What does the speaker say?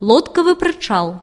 лодковый причал